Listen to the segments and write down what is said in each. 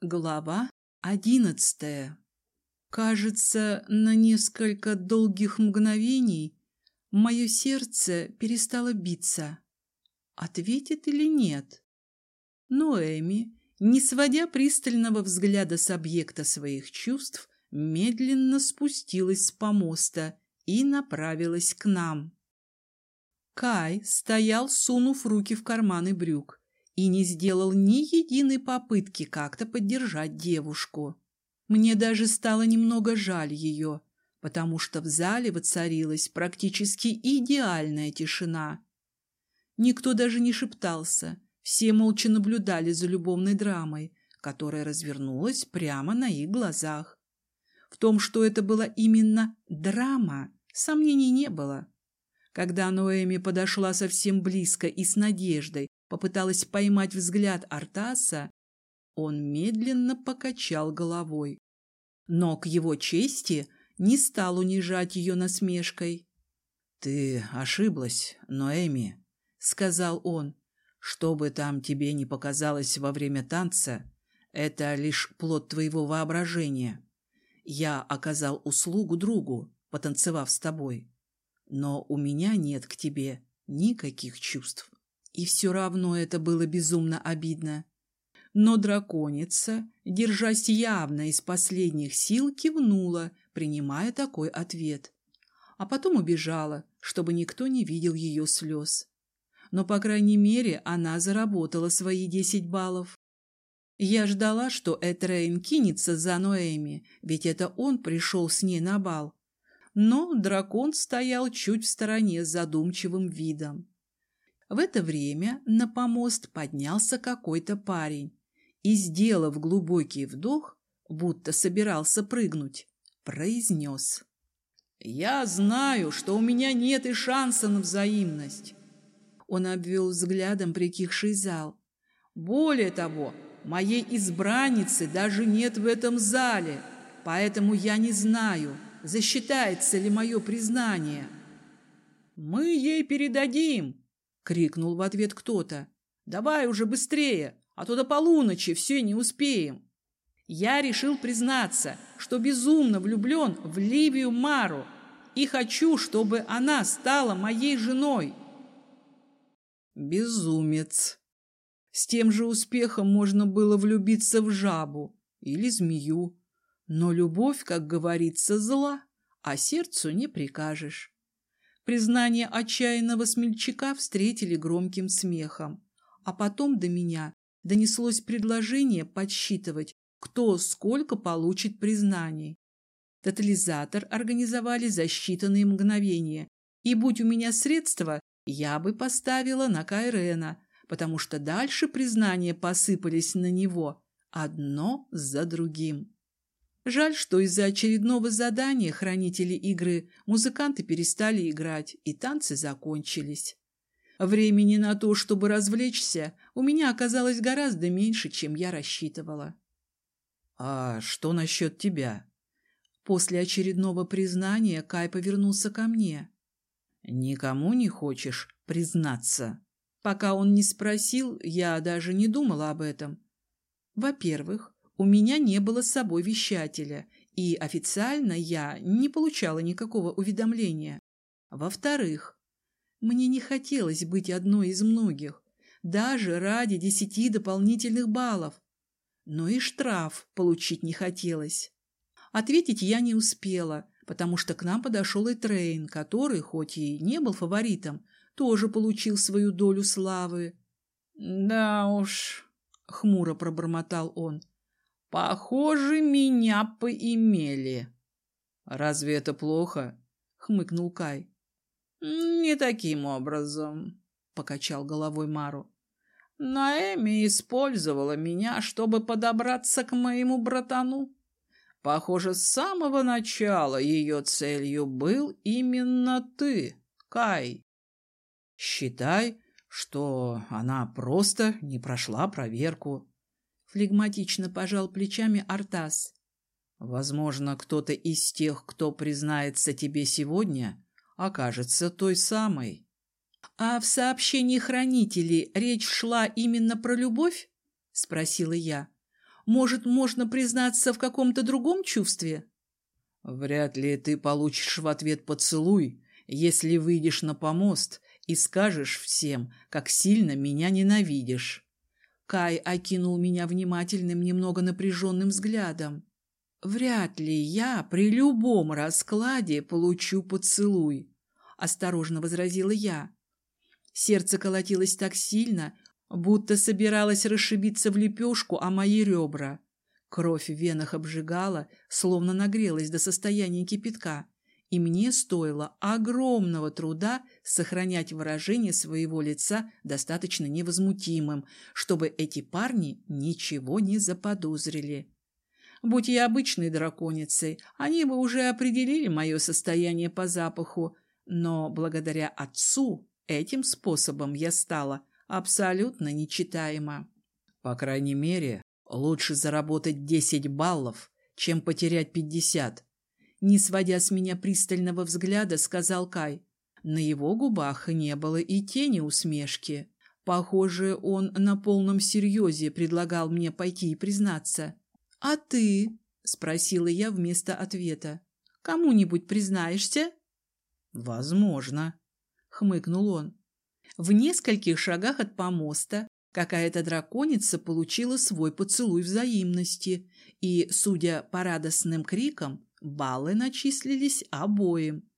Глава одиннадцатая. Кажется, на несколько долгих мгновений мое сердце перестало биться. Ответит или нет? Но Эми, не сводя пристального взгляда с объекта своих чувств, медленно спустилась с помоста и направилась к нам. Кай стоял, сунув руки в карманы брюк, и не сделал ни единой попытки как-то поддержать девушку. Мне даже стало немного жаль ее, потому что в зале воцарилась практически идеальная тишина. Никто даже не шептался, все молча наблюдали за любовной драмой, которая развернулась прямо на их глазах. В том, что это была именно драма, сомнений не было. Когда Ноэми подошла совсем близко и с надеждой попыталась поймать взгляд Артаса, он медленно покачал головой. Но к его чести не стал унижать ее насмешкой. — Ты ошиблась, Ноэми, — сказал он. — Что бы там тебе ни показалось во время танца, это лишь плод твоего воображения. Я оказал услугу другу, потанцевав с тобой. Но у меня нет к тебе никаких чувств. И все равно это было безумно обидно. Но драконица, держась явно из последних сил, кивнула, принимая такой ответ. А потом убежала, чтобы никто не видел ее слез. Но, по крайней мере, она заработала свои десять баллов. Я ждала, что Этрейн кинется за Ноэми, ведь это он пришел с ней на бал. Но дракон стоял чуть в стороне с задумчивым видом. В это время на помост поднялся какой-то парень и, сделав глубокий вдох, будто собирался прыгнуть, произнес. «Я знаю, что у меня нет и шанса на взаимность». Он обвел взглядом прикихший зал. «Более того, Моей избранницы даже нет в этом зале, поэтому я не знаю, засчитается ли мое признание. «Мы ей передадим!» — крикнул в ответ кто-то. «Давай уже быстрее, а то до полуночи все не успеем!» Я решил признаться, что безумно влюблен в Ливию Мару и хочу, чтобы она стала моей женой. Безумец, с тем же успехом можно было влюбиться в жабу или змею. Но любовь, как говорится, зла, а сердцу не прикажешь. Признание отчаянного смельчака встретили громким смехом. А потом до меня донеслось предложение подсчитывать, кто сколько получит признаний. Тотализатор организовали за считанные мгновения, и будь у меня средства, я бы поставила на Кайрена, потому что дальше признания посыпались на него одно за другим. Жаль, что из-за очередного задания хранители игры музыканты перестали играть, и танцы закончились. Времени на то, чтобы развлечься, у меня оказалось гораздо меньше, чем я рассчитывала. «А что насчет тебя?» После очередного признания Кай повернулся ко мне. «Никому не хочешь признаться?» Пока он не спросил, я даже не думала об этом. Во-первых, у меня не было с собой вещателя, и официально я не получала никакого уведомления. Во-вторых, мне не хотелось быть одной из многих, даже ради десяти дополнительных баллов. Но и штраф получить не хотелось. Ответить я не успела, потому что к нам подошел и Трейн, который, хоть и не был фаворитом, тоже получил свою долю славы. — Да уж, — хмуро пробормотал он, — похоже, меня поимели. — Разве это плохо? — хмыкнул Кай. — Не таким образом, — покачал головой Мару. Наэми использовала меня, чтобы подобраться к моему братану. Похоже, с самого начала ее целью был именно ты, Кай. Считай, что она просто не прошла проверку. Флегматично пожал плечами Артас. Возможно, кто-то из тех, кто признается тебе сегодня, окажется той самой. А в сообщении хранителей речь шла именно про любовь? Спросила я. Может, можно признаться в каком-то другом чувстве? Вряд ли ты получишь в ответ поцелуй, если выйдешь на помост и скажешь всем, как сильно меня ненавидишь. Кай окинул меня внимательным, немного напряженным взглядом. Вряд ли я при любом раскладе получу поцелуй, осторожно возразила я. Сердце колотилось так сильно, будто собиралось расшибиться в лепешку о мои ребра. Кровь в венах обжигала, словно нагрелась до состояния кипятка, и мне стоило огромного труда сохранять выражение своего лица достаточно невозмутимым, чтобы эти парни ничего не заподозрили. Будь я обычной драконицей, они бы уже определили мое состояние по запаху, но благодаря отцу этим способом я стала абсолютно нечитаема. По крайней мере, лучше заработать 10 баллов, чем потерять 50. Не сводя с меня пристального взгляда, сказал Кай. На его губах не было и тени усмешки. Похоже, он на полном серьезе предлагал мне пойти и признаться. «А ты?» — спросила я вместо ответа. «Кому-нибудь признаешься?» «Возможно», — хмыкнул он. В нескольких шагах от помоста какая-то драконица получила свой поцелуй взаимности, и, судя по радостным крикам, баллы начислились обоим.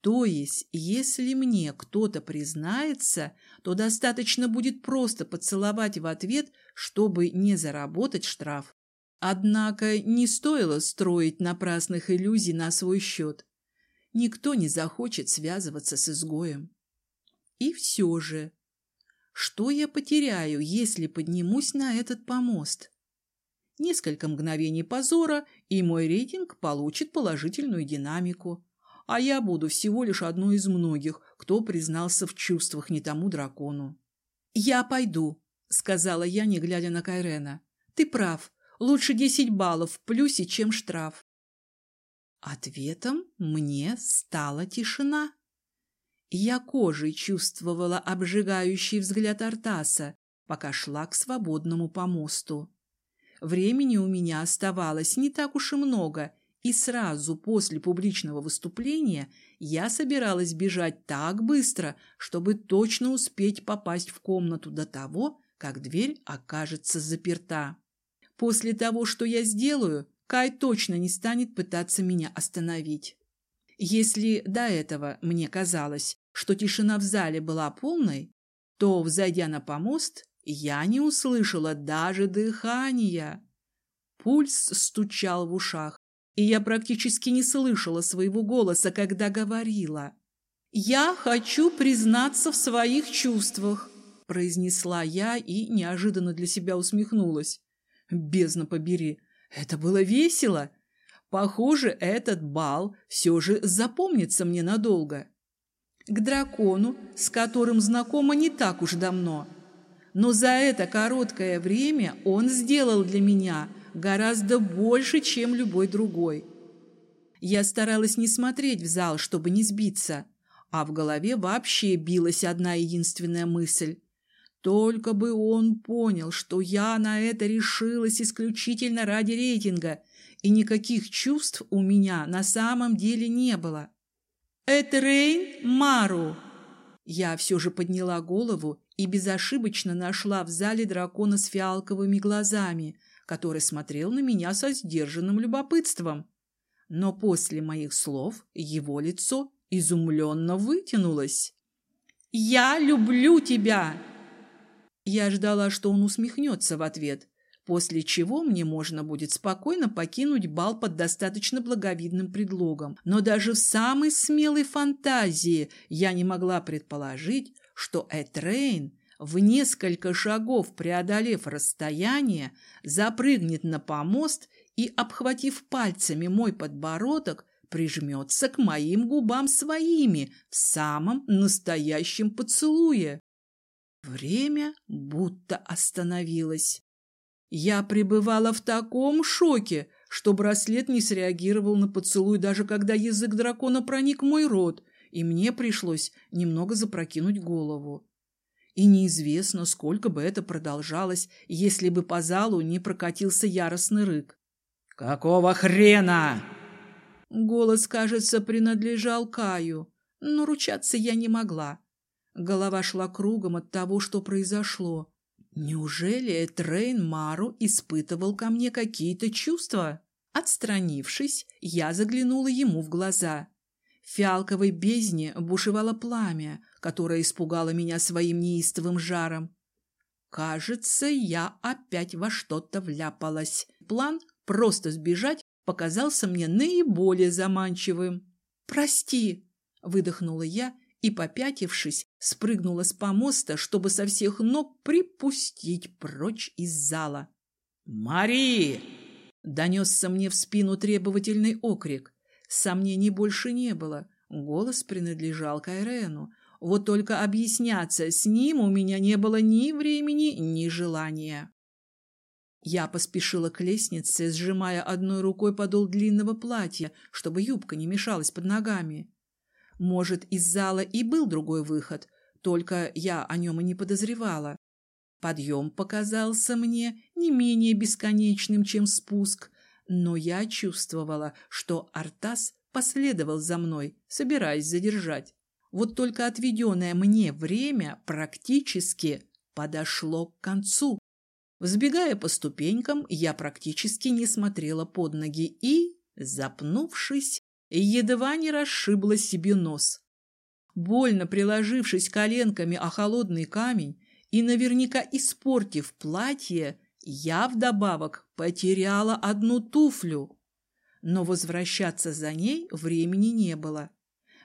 То есть, если мне кто-то признается, то достаточно будет просто поцеловать в ответ, чтобы не заработать штраф. Однако не стоило строить напрасных иллюзий на свой счет. Никто не захочет связываться с изгоем. И все же, что я потеряю, если поднимусь на этот помост? Несколько мгновений позора, и мой рейтинг получит положительную динамику. А я буду всего лишь одной из многих, кто признался в чувствах не тому дракону. «Я пойду», — сказала я, не глядя на Кайрена. «Ты прав. Лучше десять баллов в плюсе, чем штраф». Ответом мне стала тишина. Я кожей чувствовала обжигающий взгляд Артаса, пока шла к свободному помосту. Времени у меня оставалось не так уж и много, и сразу после публичного выступления я собиралась бежать так быстро, чтобы точно успеть попасть в комнату до того, как дверь окажется заперта. После того, что я сделаю, Кай точно не станет пытаться меня остановить. Если до этого мне казалось, что тишина в зале была полной, то, взойдя на помост, я не услышала даже дыхания. Пульс стучал в ушах, и я практически не слышала своего голоса, когда говорила. «Я хочу признаться в своих чувствах», – произнесла я и неожиданно для себя усмехнулась. «Бездна побери, это было весело!» Похоже, этот бал все же запомнится мне надолго. К дракону, с которым знакома не так уж давно. Но за это короткое время он сделал для меня гораздо больше, чем любой другой. Я старалась не смотреть в зал, чтобы не сбиться, а в голове вообще билась одна единственная мысль. Только бы он понял, что я на это решилась исключительно ради рейтинга – и никаких чувств у меня на самом деле не было. «Этрейн Мару!» Я все же подняла голову и безошибочно нашла в зале дракона с фиалковыми глазами, который смотрел на меня со сдержанным любопытством. Но после моих слов его лицо изумленно вытянулось. «Я люблю тебя!» Я ждала, что он усмехнется в ответ, после чего мне можно будет спокойно покинуть бал под достаточно благовидным предлогом. Но даже в самой смелой фантазии я не могла предположить, что Этрейн, в несколько шагов преодолев расстояние, запрыгнет на помост и, обхватив пальцами мой подбородок, прижмется к моим губам своими в самом настоящем поцелуе. Время будто остановилось. Я пребывала в таком шоке, что браслет не среагировал на поцелуй, даже когда язык дракона проник в мой рот, и мне пришлось немного запрокинуть голову. И неизвестно, сколько бы это продолжалось, если бы по залу не прокатился яростный рык. «Какого хрена?» Голос, кажется, принадлежал Каю, но ручаться я не могла. Голова шла кругом от того, что произошло. Неужели Трейн Мару испытывал ко мне какие-то чувства? Отстранившись, я заглянула ему в глаза. Фиалковой бездне бушевало пламя, которое испугало меня своим неистовым жаром. Кажется, я опять во что-то вляпалась. План просто сбежать показался мне наиболее заманчивым. «Прости!» – выдохнула я и, попятившись, спрыгнула с помоста, чтобы со всех ног припустить прочь из зала. «Мари!» — донесся мне в спину требовательный окрик. Сомнений больше не было. Голос принадлежал Кайрену. Вот только объясняться с ним у меня не было ни времени, ни желания. Я поспешила к лестнице, сжимая одной рукой подол длинного платья, чтобы юбка не мешалась под ногами. Может, из зала и был другой выход, только я о нем и не подозревала. Подъем показался мне не менее бесконечным, чем спуск, но я чувствовала, что Артас последовал за мной, собираясь задержать. Вот только отведенное мне время практически подошло к концу. Взбегая по ступенькам, я практически не смотрела под ноги и, запнувшись, едва не расшибла себе нос. Больно приложившись коленками о холодный камень и наверняка испортив платье, я вдобавок потеряла одну туфлю. Но возвращаться за ней времени не было.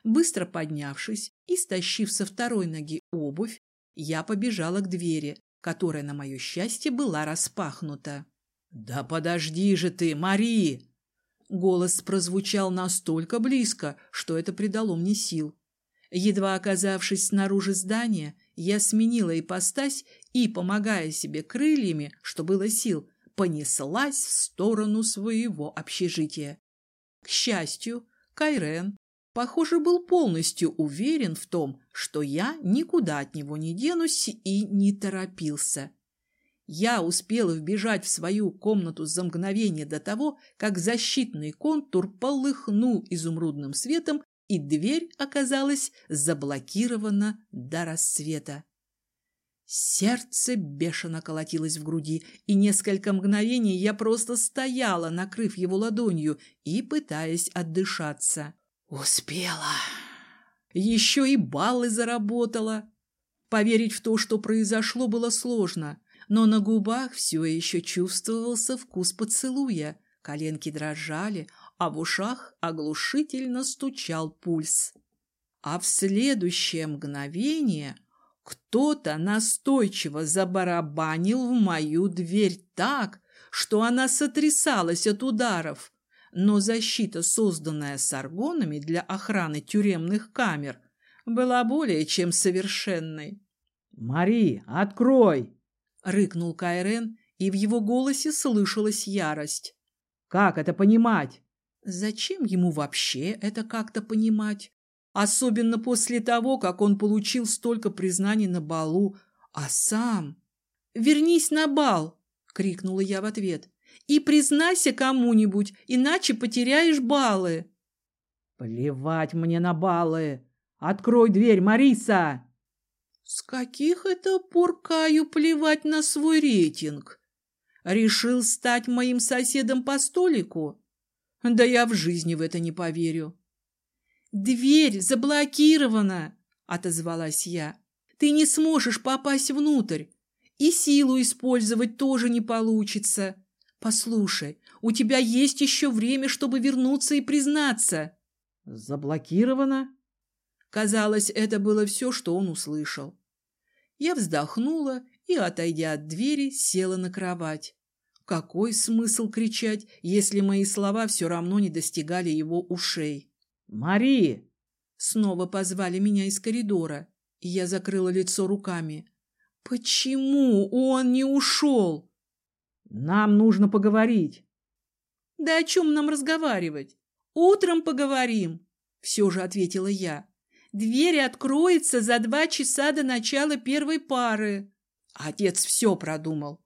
Быстро поднявшись и стащив со второй ноги обувь, я побежала к двери, которая, на мое счастье, была распахнута. «Да подожди же ты, Мари!» Голос прозвучал настолько близко, что это придало мне сил. Едва оказавшись снаружи здания, я сменила ипостась и, помогая себе крыльями, что было сил, понеслась в сторону своего общежития. К счастью, Кайрен, похоже, был полностью уверен в том, что я никуда от него не денусь и не торопился. Я успела вбежать в свою комнату за мгновение до того, как защитный контур полыхнул изумрудным светом, и дверь оказалась заблокирована до рассвета. Сердце бешено колотилось в груди, и несколько мгновений я просто стояла, накрыв его ладонью и пытаясь отдышаться. Успела. Еще и баллы заработала. Поверить в то, что произошло, было сложно но на губах все еще чувствовался вкус поцелуя, коленки дрожали, а в ушах оглушительно стучал пульс. А в следующее мгновение кто-то настойчиво забарабанил в мою дверь так, что она сотрясалась от ударов, но защита, созданная саргонами для охраны тюремных камер, была более чем совершенной. «Мари, открой!» рыкнул Кайрен, и в его голосе слышалась ярость. Как это понимать? Зачем ему вообще это как-то понимать? Особенно после того, как он получил столько признаний на балу, а сам... «Вернись на бал!» — крикнула я в ответ. «И признайся кому-нибудь, иначе потеряешь баллы!» «Плевать мне на баллы! Открой дверь, Мариса!» С каких это пор Каю плевать на свой рейтинг? Решил стать моим соседом по столику? Да я в жизни в это не поверю. «Дверь заблокирована!» — отозвалась я. «Ты не сможешь попасть внутрь, и силу использовать тоже не получится. Послушай, у тебя есть еще время, чтобы вернуться и признаться». «Заблокировано?» Казалось, это было все, что он услышал. Я вздохнула и, отойдя от двери, села на кровать. Какой смысл кричать, если мои слова все равно не достигали его ушей? «Мари!» Снова позвали меня из коридора, и я закрыла лицо руками. «Почему он не ушел?» «Нам нужно поговорить». «Да о чем нам разговаривать? Утром поговорим», — все же ответила я. Дверь откроется за два часа до начала первой пары. Отец все продумал.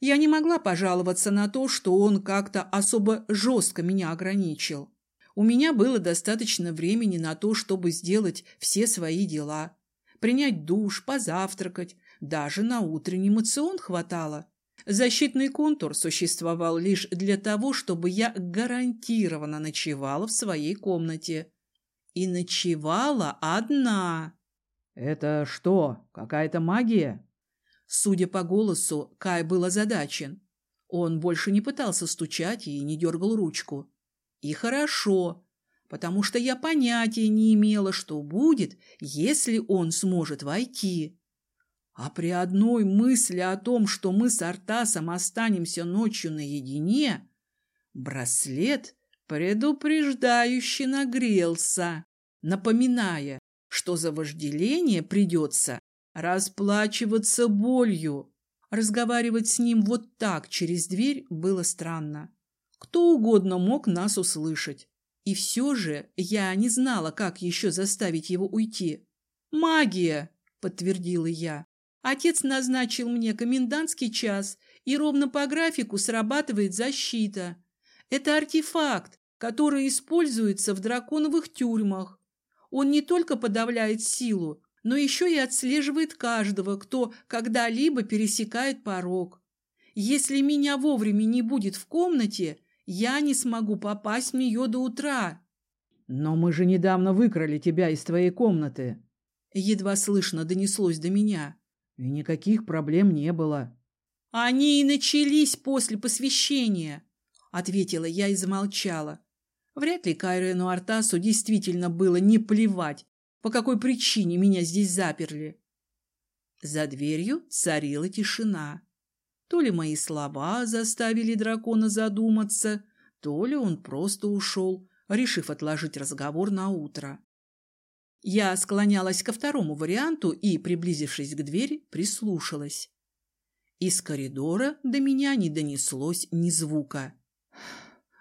Я не могла пожаловаться на то, что он как-то особо жестко меня ограничил. У меня было достаточно времени на то, чтобы сделать все свои дела. Принять душ, позавтракать, даже на утренний мацион хватало. Защитный контур существовал лишь для того, чтобы я гарантированно ночевала в своей комнате. И ночевала одна. «Это что, какая-то магия?» Судя по голосу, Кай был озадачен. Он больше не пытался стучать и не дергал ручку. И хорошо, потому что я понятия не имела, что будет, если он сможет войти. А при одной мысли о том, что мы с Артасом останемся ночью наедине, браслет предупреждающе нагрелся, напоминая, что за вожделение придется расплачиваться болью. Разговаривать с ним вот так через дверь было странно. Кто угодно мог нас услышать. И все же я не знала, как еще заставить его уйти. «Магия!» – подтвердила я. Отец назначил мне комендантский час, и ровно по графику срабатывает защита. Это артефакт, который используется в драконовых тюрьмах. Он не только подавляет силу, но еще и отслеживает каждого, кто когда-либо пересекает порог. Если меня вовремя не будет в комнате, я не смогу попасть в нее до утра. Но мы же недавно выкрали тебя из твоей комнаты. Едва слышно донеслось до меня. И никаких проблем не было. Они и начались после посвящения, ответила я и замолчала. Вряд ли Кайрену Артасу действительно было не плевать, по какой причине меня здесь заперли. За дверью царила тишина. То ли мои слова заставили дракона задуматься, то ли он просто ушел, решив отложить разговор на утро. Я склонялась ко второму варианту и, приблизившись к двери, прислушалась. Из коридора до меня не донеслось ни звука.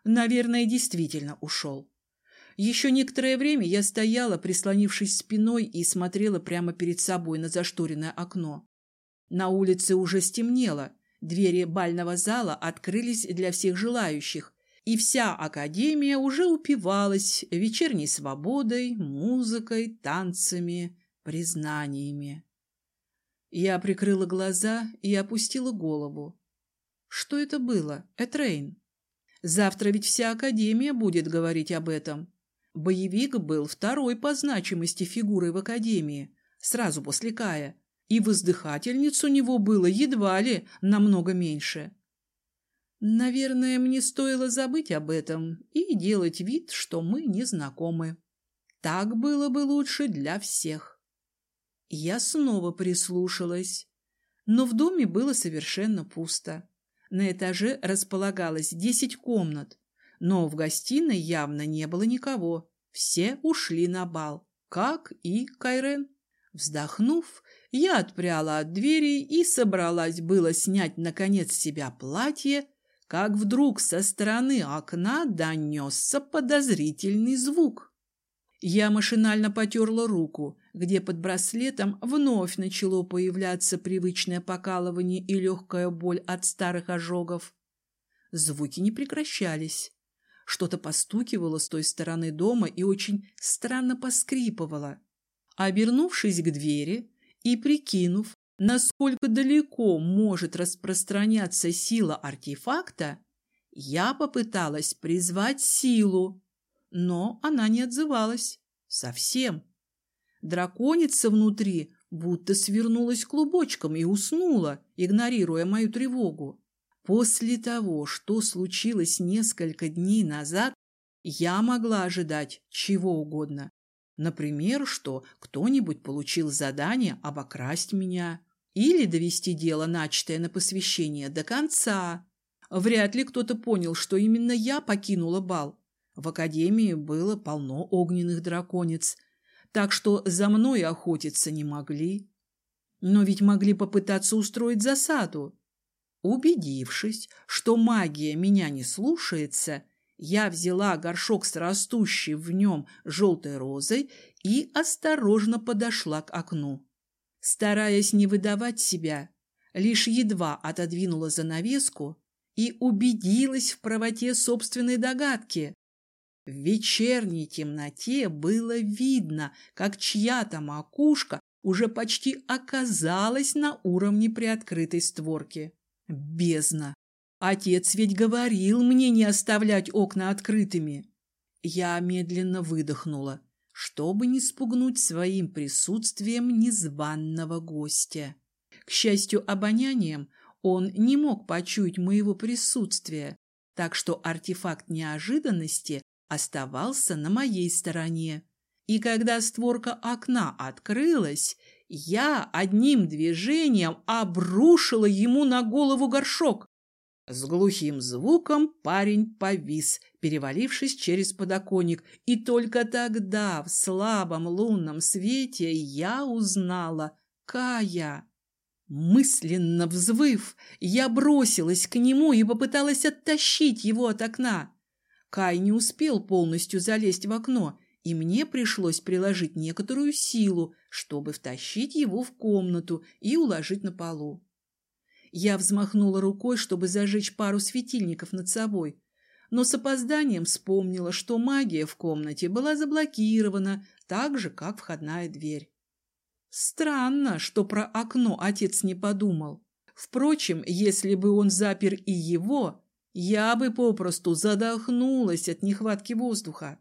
Наверное, действительно ушел. Еще некоторое время я стояла, прислонившись спиной, и смотрела прямо перед собой на зашторенное окно. На улице уже стемнело, двери бального зала открылись для всех желающих, и вся академия уже упивалась вечерней свободой, музыкой, танцами, признаниями. Я прикрыла глаза и опустила голову. Что это было, Этрейн? Завтра ведь вся академия будет говорить об этом. Боевик был второй по значимости фигурой в Академии, сразу после Кая, и воздыхательниц у него было едва ли намного меньше. Наверное, мне стоило забыть об этом и делать вид, что мы не знакомы. Так было бы лучше для всех. Я снова прислушалась, но в доме было совершенно пусто. На этаже располагалось десять комнат, но в гостиной явно не было никого. Все ушли на бал, как и Кайрен. Вздохнув, я отпряла от двери и собралась было снять, наконец, с себя платье, как вдруг со стороны окна донесся подозрительный звук. Я машинально потерла руку, где под браслетом вновь начало появляться привычное покалывание и легкая боль от старых ожогов. Звуки не прекращались. Что-то постукивало с той стороны дома и очень странно поскрипывало. Обернувшись к двери и прикинув, насколько далеко может распространяться сила артефакта, я попыталась призвать силу, но она не отзывалась. Совсем. Драконица внутри будто свернулась клубочком и уснула, игнорируя мою тревогу. После того, что случилось несколько дней назад, я могла ожидать чего угодно. Например, что кто-нибудь получил задание обокрасть меня или довести дело, начатое на посвящение, до конца. Вряд ли кто-то понял, что именно я покинула бал. В академии было полно огненных драконец, так что за мной охотиться не могли. Но ведь могли попытаться устроить засаду. Убедившись, что магия меня не слушается, Я взяла горшок с растущей в нем желтой розой и осторожно подошла к окну. Стараясь не выдавать себя, лишь едва отодвинула занавеску и убедилась в правоте собственной догадки. В вечерней темноте было видно, как чья-то макушка уже почти оказалась на уровне приоткрытой створки. Бездна! Отец ведь говорил мне не оставлять окна открытыми. Я медленно выдохнула, чтобы не спугнуть своим присутствием незваного гостя. К счастью, обонянием он не мог почуять моего присутствия, так что артефакт неожиданности оставался на моей стороне. И когда створка окна открылась, я одним движением обрушила ему на голову горшок. С глухим звуком парень повис, перевалившись через подоконник, и только тогда в слабом лунном свете я узнала Кая. Мысленно взвыв, я бросилась к нему и попыталась оттащить его от окна. Кай не успел полностью залезть в окно, и мне пришлось приложить некоторую силу, чтобы втащить его в комнату и уложить на полу. Я взмахнула рукой, чтобы зажечь пару светильников над собой, но с опозданием вспомнила, что магия в комнате была заблокирована, так же, как входная дверь. Странно, что про окно отец не подумал. Впрочем, если бы он запер и его, я бы попросту задохнулась от нехватки воздуха.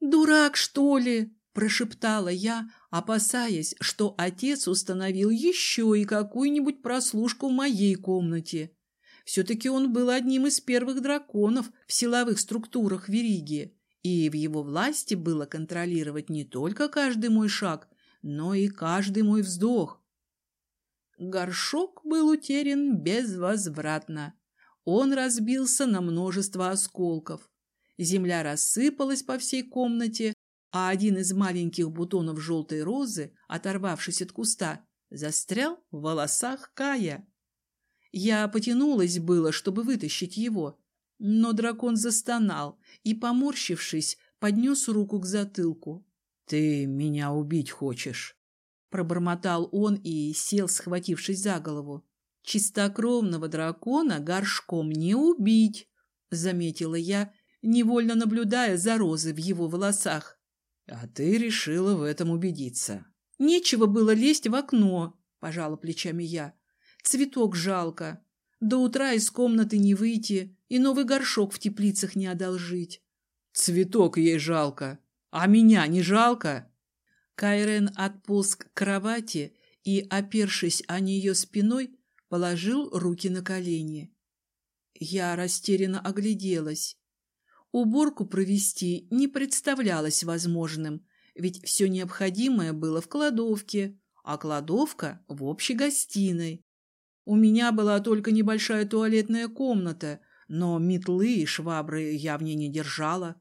«Дурак, что ли?» – прошептала я, опасаясь, что отец установил еще и какую-нибудь прослушку в моей комнате. Все-таки он был одним из первых драконов в силовых структурах Вериги, и в его власти было контролировать не только каждый мой шаг, но и каждый мой вздох. Горшок был утерян безвозвратно. Он разбился на множество осколков. Земля рассыпалась по всей комнате, а один из маленьких бутонов желтой розы, оторвавшись от куста, застрял в волосах Кая. Я потянулась было, чтобы вытащить его, но дракон застонал и, поморщившись, поднес руку к затылку. «Ты меня убить хочешь?» Пробормотал он и сел, схватившись за голову. «Чистокровного дракона горшком не убить», — заметила я, невольно наблюдая за розой в его волосах. А ты решила в этом убедиться. Нечего было лезть в окно, пожала плечами я. Цветок жалко. До утра из комнаты не выйти и новый горшок в теплицах не одолжить. Цветок ей жалко. А меня не жалко? Кайрен отполз к кровати и, опершись о нее спиной, положил руки на колени. Я растерянно огляделась. Уборку провести не представлялось возможным, ведь все необходимое было в кладовке, а кладовка в общей гостиной. У меня была только небольшая туалетная комната, но метлы и швабры я в ней не держала.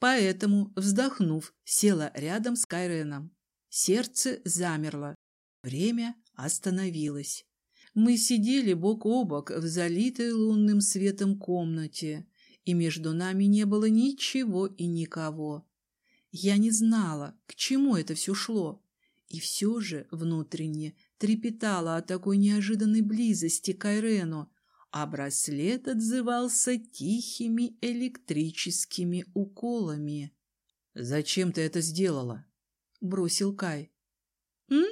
Поэтому, вздохнув, села рядом с Кайреном. Сердце замерло. Время остановилось. Мы сидели бок о бок в залитой лунным светом комнате и между нами не было ничего и никого. Я не знала, к чему это все шло, и все же внутренне трепетала от такой неожиданной близости к Айрену, а браслет отзывался тихими электрическими уколами. «Зачем ты это сделала?» — бросил Кай. «М?»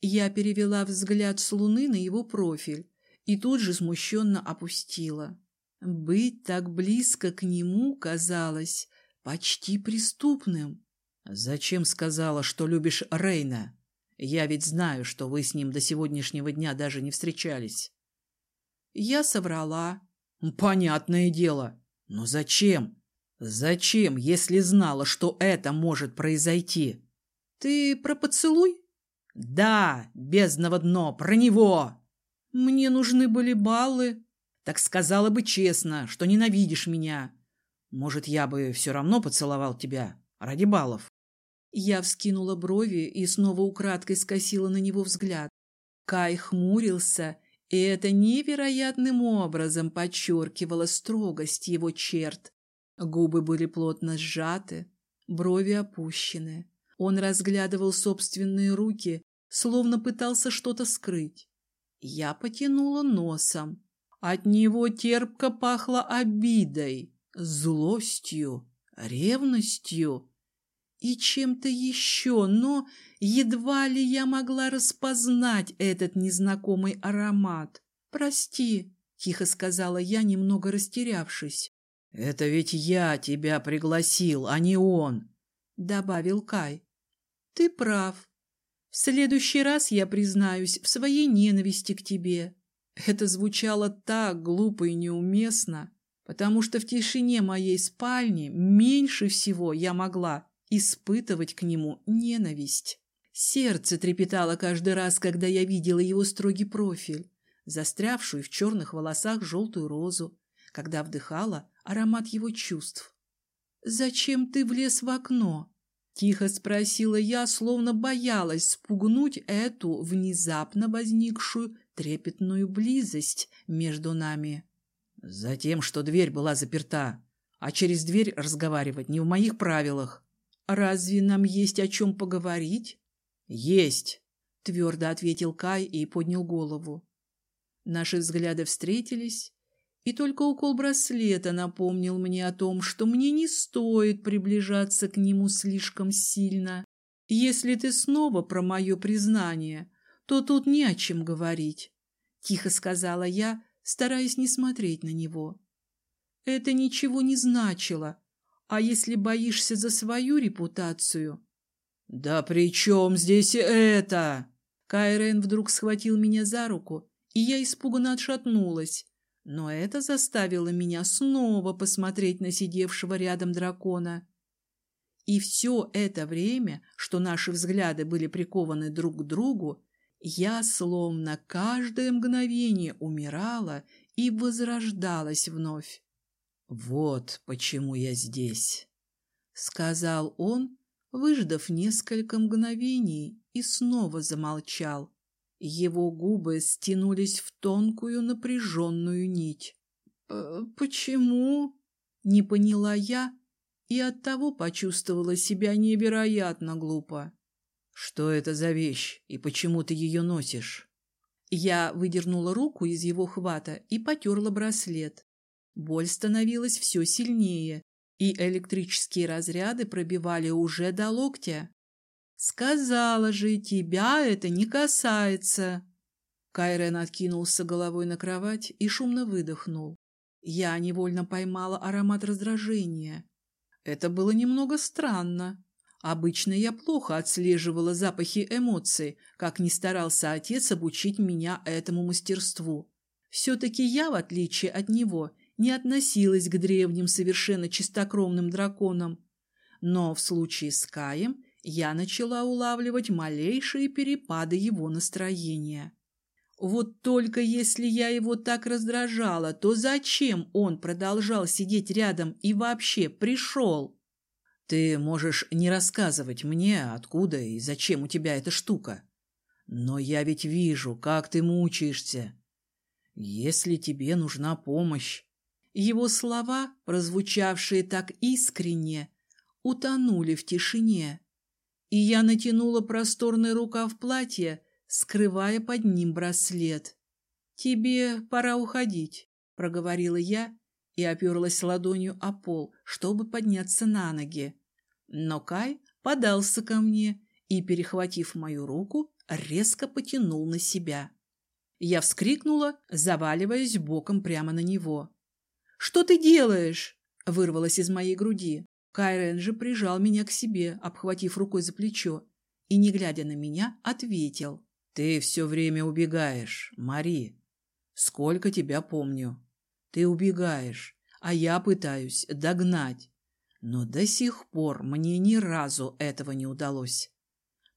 Я перевела взгляд с луны на его профиль и тут же смущенно опустила. Быть так близко к нему казалось почти преступным. «Зачем сказала, что любишь Рейна? Я ведь знаю, что вы с ним до сегодняшнего дня даже не встречались». Я соврала. «Понятное дело. Но зачем? Зачем, если знала, что это может произойти?» «Ты про поцелуй?» «Да, бездного дно, про него!» «Мне нужны были баллы», так сказала бы честно, что ненавидишь меня. Может, я бы все равно поцеловал тебя ради баллов. Я вскинула брови и снова украдкой скосила на него взгляд. Кай хмурился, и это невероятным образом подчеркивало строгость его черт. Губы были плотно сжаты, брови опущены. Он разглядывал собственные руки, словно пытался что-то скрыть. Я потянула носом. От него терпко пахло обидой, злостью, ревностью и чем-то еще, но едва ли я могла распознать этот незнакомый аромат. «Прости», — тихо сказала я, немного растерявшись. «Это ведь я тебя пригласил, а не он», — добавил Кай. «Ты прав. В следующий раз я признаюсь в своей ненависти к тебе». Это звучало так глупо и неуместно, потому что в тишине моей спальни меньше всего я могла испытывать к нему ненависть. Сердце трепетало каждый раз, когда я видела его строгий профиль, застрявшую в черных волосах желтую розу, когда вдыхала аромат его чувств. «Зачем ты влез в окно?» — тихо спросила я, словно боялась спугнуть эту внезапно возникшую трепетную близость между нами. «Затем, что дверь была заперта, а через дверь разговаривать не в моих правилах». «Разве нам есть о чем поговорить?» «Есть», — твердо ответил Кай и поднял голову. Наши взгляды встретились, и только укол браслета напомнил мне о том, что мне не стоит приближаться к нему слишком сильно. Если ты снова про мое признание, то тут не о чем говорить, — тихо сказала я, стараясь не смотреть на него. Это ничего не значило, а если боишься за свою репутацию... — Да при чем здесь это? Кайрен вдруг схватил меня за руку, и я испуганно отшатнулась. Но это заставило меня снова посмотреть на сидевшего рядом дракона. И все это время, что наши взгляды были прикованы друг к другу, я словно каждое мгновение умирала и возрождалась вновь. «Вот почему я здесь», — сказал он, выждав несколько мгновений и снова замолчал. Его губы стянулись в тонкую напряженную нить. «Э, «Почему?» — не поняла я и оттого почувствовала себя невероятно глупо. «Что это за вещь и почему ты ее носишь?» Я выдернула руку из его хвата и потерла браслет. Боль становилась все сильнее, и электрические разряды пробивали уже до локтя. «Сказала же, тебя это не касается!» Кайрен откинулся головой на кровать и шумно выдохнул. Я невольно поймала аромат раздражения. Это было немного странно. Обычно я плохо отслеживала запахи эмоций, как ни старался отец обучить меня этому мастерству. Все-таки я, в отличие от него, не относилась к древним совершенно чистокровным драконам. Но в случае с Каем я начала улавливать малейшие перепады его настроения. Вот только если я его так раздражала, то зачем он продолжал сидеть рядом и вообще пришел? Ты можешь не рассказывать мне, откуда и зачем у тебя эта штука. Но я ведь вижу, как ты мучаешься. Если тебе нужна помощь... Его слова, прозвучавшие так искренне, утонули в тишине и я натянула просторный рукав платья, скрывая под ним браслет. «Тебе пора уходить», — проговорила я и оперлась ладонью о пол, чтобы подняться на ноги. Но Кай подался ко мне и, перехватив мою руку, резко потянул на себя. Я вскрикнула, заваливаясь боком прямо на него. «Что ты делаешь?» — вырвалось из моей груди. Кайрен же прижал меня к себе, обхватив рукой за плечо, и, не глядя на меня, ответил. «Ты все время убегаешь, Мари. Сколько тебя помню. Ты убегаешь, а я пытаюсь догнать. Но до сих пор мне ни разу этого не удалось.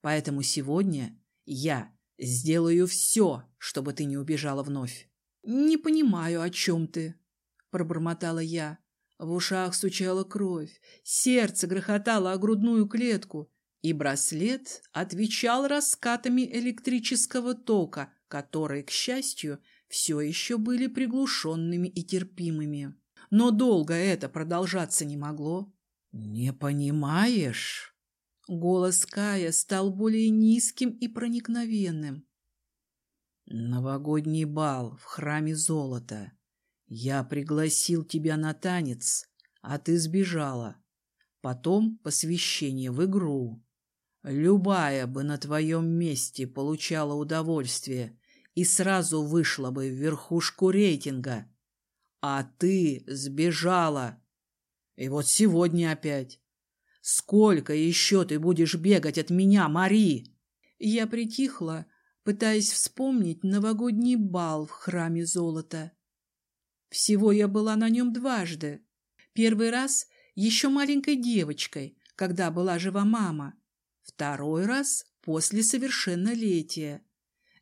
Поэтому сегодня я сделаю все, чтобы ты не убежала вновь». «Не понимаю, о чем ты», — пробормотала я. В ушах стучала кровь, сердце грохотало о грудную клетку, и браслет отвечал раскатами электрического тока, которые, к счастью, все еще были приглушенными и терпимыми. Но долго это продолжаться не могло. «Не понимаешь?» Голос Кая стал более низким и проникновенным. «Новогодний бал в храме золота. Я пригласил тебя на танец, а ты сбежала. Потом посвящение в игру. Любая бы на твоем месте получала удовольствие и сразу вышла бы в верхушку рейтинга. А ты сбежала. И вот сегодня опять. Сколько еще ты будешь бегать от меня, Мари? Я притихла, пытаясь вспомнить новогодний бал в храме золота. Всего я была на нем дважды. Первый раз еще маленькой девочкой, когда была жива мама. Второй раз после совершеннолетия.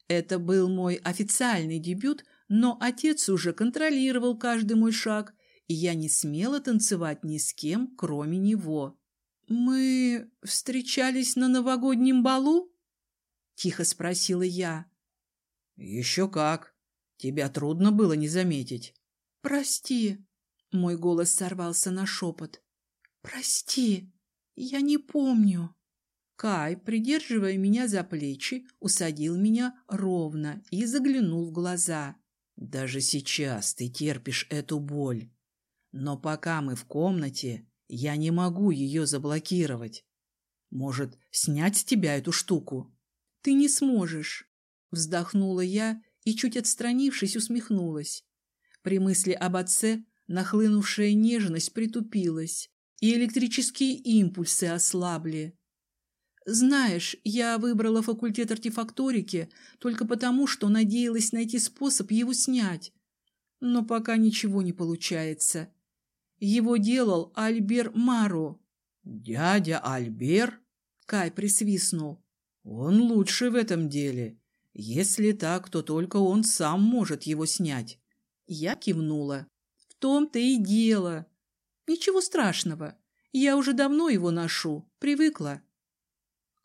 Это был мой официальный дебют, но отец уже контролировал каждый мой шаг, и я не смела танцевать ни с кем, кроме него. «Мы встречались на новогоднем балу?» — тихо спросила я. «Еще как. Тебя трудно было не заметить». «Прости», — мой голос сорвался на шепот. «Прости, я не помню». Кай, придерживая меня за плечи, усадил меня ровно и заглянул в глаза. «Даже сейчас ты терпишь эту боль. Но пока мы в комнате, я не могу ее заблокировать. Может, снять с тебя эту штуку?» «Ты не сможешь», — вздохнула я и, чуть отстранившись, усмехнулась. При мысли об отце нахлынувшая нежность притупилась, и электрические импульсы ослабли. Знаешь, я выбрала факультет артефакторики только потому, что надеялась найти способ его снять. Но пока ничего не получается. Его делал Альбер Маро. «Дядя Альбер?» Кай присвистнул. «Он лучше в этом деле. Если так, то только он сам может его снять». Я кивнула. «В том-то и дело. Ничего страшного. Я уже давно его ношу. Привыкла».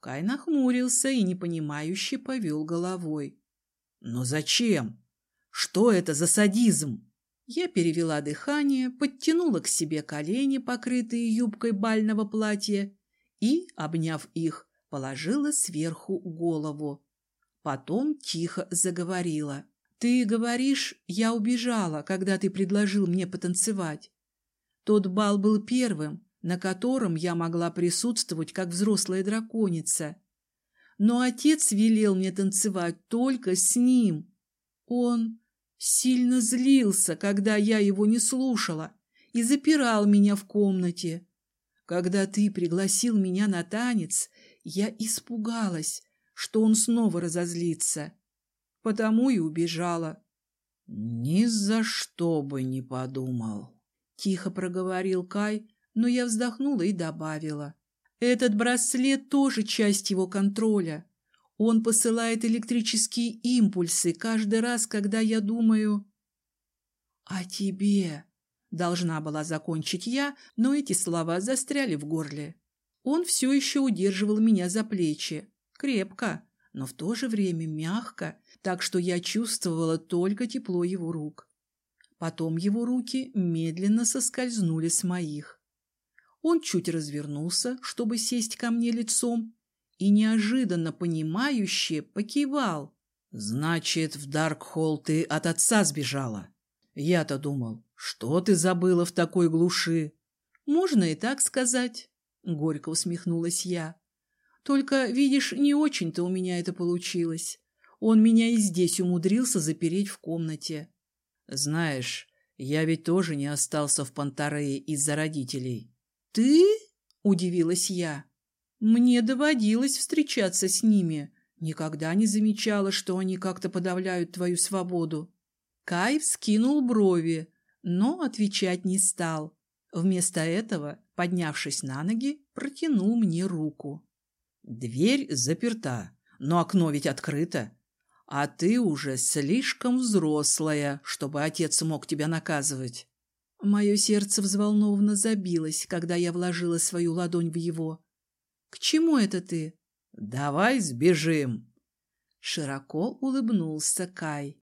Кай нахмурился и непонимающе повел головой. «Но зачем? Что это за садизм?» Я перевела дыхание, подтянула к себе колени, покрытые юбкой бального платья, и, обняв их, положила сверху голову. Потом тихо заговорила. «Ты говоришь, я убежала, когда ты предложил мне потанцевать. Тот бал был первым, на котором я могла присутствовать как взрослая драконица. Но отец велел мне танцевать только с ним. Он Сильно злился, когда я его не слушала, и запирал меня в комнате. Когда ты пригласил меня на танец, я испугалась, что он снова разозлится. Потому и убежала. — Ни за что бы не подумал, — тихо проговорил Кай, но я вздохнула и добавила. Этот браслет тоже часть его контроля. Он посылает электрические импульсы каждый раз, когда я думаю... «О тебе!» — должна была закончить я, но эти слова застряли в горле. Он все еще удерживал меня за плечи. Крепко, но в то же время мягко, так что я чувствовала только тепло его рук. Потом его руки медленно соскользнули с моих. Он чуть развернулся, чтобы сесть ко мне лицом, и неожиданно понимающе покивал. «Значит, в Даркхолл ты от отца сбежала? Я-то думал, что ты забыла в такой глуши?» «Можно и так сказать», — горько усмехнулась я. «Только, видишь, не очень-то у меня это получилось. Он меня и здесь умудрился запереть в комнате». «Знаешь, я ведь тоже не остался в Пантарее из-за родителей». «Ты?» — удивилась я. Мне доводилось встречаться с ними. Никогда не замечала, что они как-то подавляют твою свободу. Кай вскинул брови, но отвечать не стал. Вместо этого, поднявшись на ноги, протянул мне руку. Дверь заперта, но окно ведь открыто. А ты уже слишком взрослая, чтобы отец мог тебя наказывать. Мое сердце взволнованно забилось, когда я вложила свою ладонь в его. К чему это ты? Давай сбежим. Широко улыбнулся Кай.